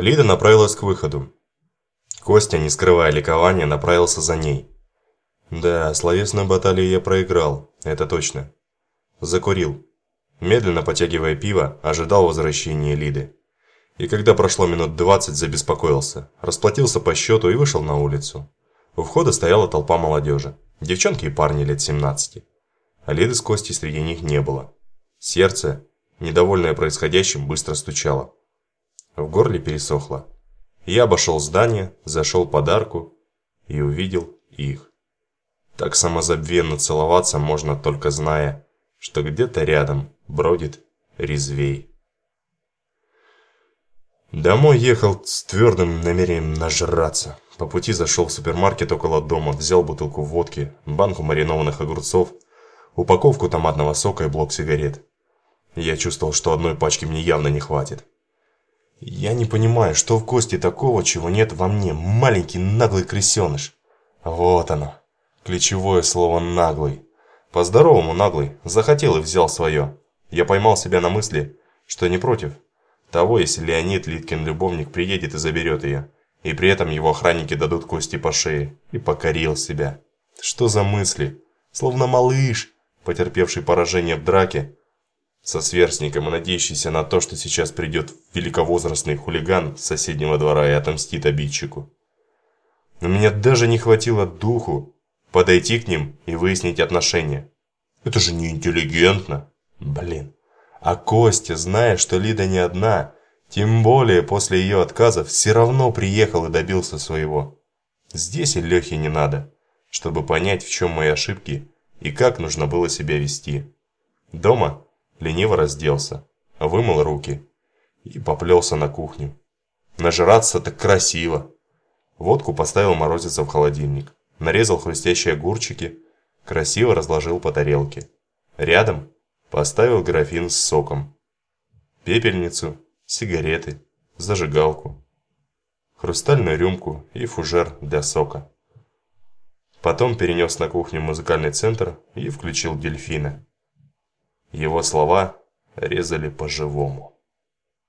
Лида направилась к выходу. Костя, не скрывая ликования, направился за ней. Да, словесную баталию я проиграл, это точно. Закурил. Медленно потягивая пиво, ожидал возвращения Лиды. И когда прошло минут двадцать, забеспокоился, расплатился по счету и вышел на улицу. У входа стояла толпа молодежи, девчонки и парни лет 17. А Лиды с Костей среди них не было. Сердце, недовольное происходящим, быстро стучало. В горле пересохло. Я обошел здание, зашел под арку и увидел их. Так самозабвенно целоваться можно только зная, что где-то рядом бродит резвей. Домой ехал с твердым намерением нажраться. По пути зашел в супермаркет около дома, взял бутылку водки, банку маринованных огурцов, упаковку томатного сока и блок сигарет. Я чувствовал, что одной пачки мне явно не хватит. Я не понимаю, что в Косте такого, чего нет во мне, маленький наглый крысеныш. Вот оно, ключевое слово «наглый». По-здоровому наглый, захотел и взял свое. Я поймал себя на мысли, что не против того, если Леонид, Литкин любовник, приедет и заберет ее, и при этом его охранники дадут Кости по шее, и покорил себя. Что за мысли? Словно малыш, потерпевший поражение в драке, со сверстником и надеющийся на то, что сейчас придет великовозрастный хулиган с соседнего двора и отомстит обидчику. Но меня даже не хватило духу подойти к ним и выяснить отношения. Это же не интеллигентно. Блин. А Костя, зная, что Лида не одна, тем более после ее отказа, все равно приехал и добился своего. Здесь и Лехе не надо, чтобы понять, в чем мои ошибки и как нужно было себя вести. Дома лениво разделся, вымыл руки и поплелся на кухню. Нажраться так красиво. Водку поставил морозиться в холодильник, нарезал хрустящие огурчики, красиво разложил по тарелке. Рядом поставил графин с соком, пепельницу, сигареты, зажигалку, хрустальную рюмку и фужер для сока. Потом перенес на кухню музыкальный центр и включил дельфина. Его слова резали по-живому.